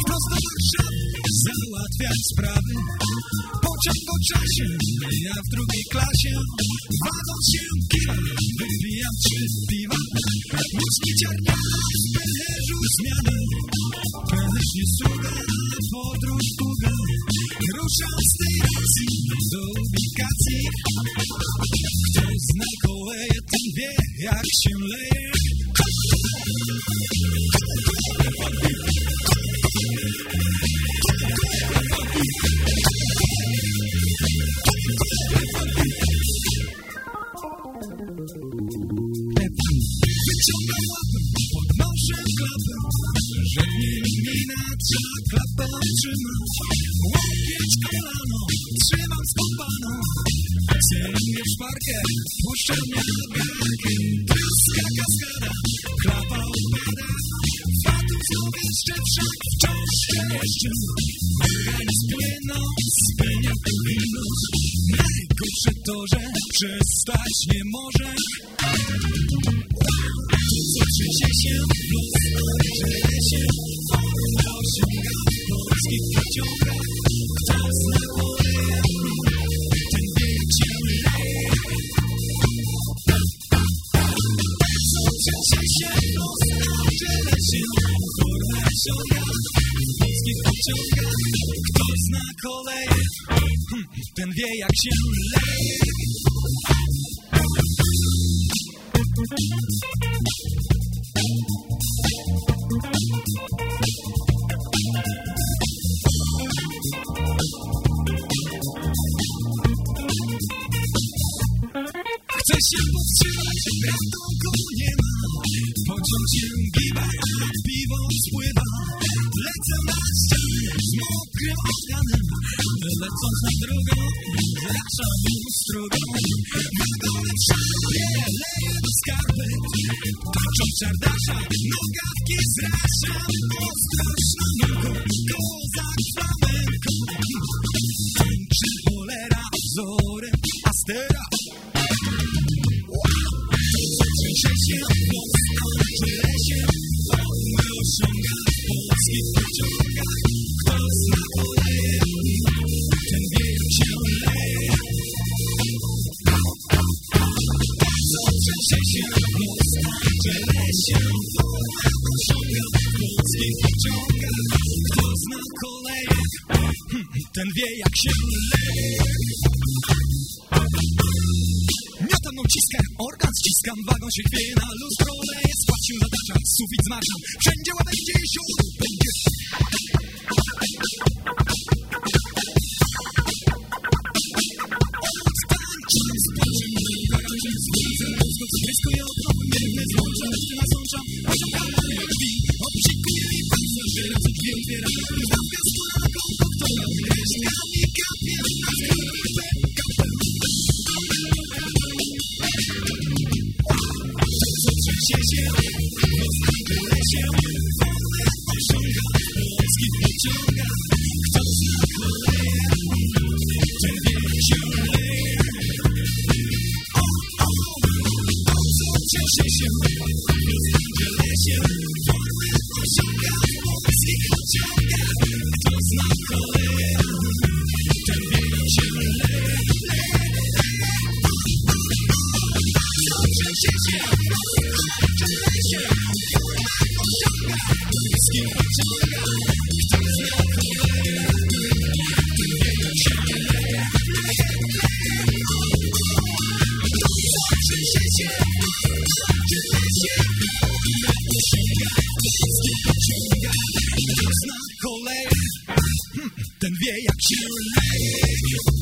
Wprost do Warszawy załatwiać sprawy. Pociąg po czasie, ja w drugiej klasie. Wadząc się kiwa, wypijam trzy piwa. Łuski ciarniana, w pęcherzu zmiany. Pęcherz nie sługa, podróż długa Ruszam z tej racji do ubikacji. Kto zna koleje, ten wie jak się leje Podnoszę klapę Że mnie mina trzeba klapę trzymać Łokieć kolano, trzymam skopano Celuję szparkę, puszczam mnie do garki Tryska kaskada, klapa upada Fatów znów jeszcze wszak wciąż jeszcze Organizm płyną, spełnia powinność Najgorsze to, że przestać nie może osiąga, polski pociąga. Kto zna ten wie jak się leje. Chcę się powstrzymać, ratunku nie ma Pociąg się giba, organem Lecąc na drogą, zaczam strugą Wagony w szarpie, leję do skarpet Toczą czardasza, nogawki zraszam Ostrożna nogą, kozak flamenko Tańczy bolera, wzorem Astera Trzęsie się los, dzieje się Formy osiąga, polski pociąga ten wie jak się leje Miotam uciskam, organ ściskam, wagon się chwieje na lustro leje, skład się zatacza, sufit zmarzam, wszędzie łabędzie i ziół będzie. Blisko i okno, piękne złącza, reszty nasączam, osiągamy ten ten wie jak się leje.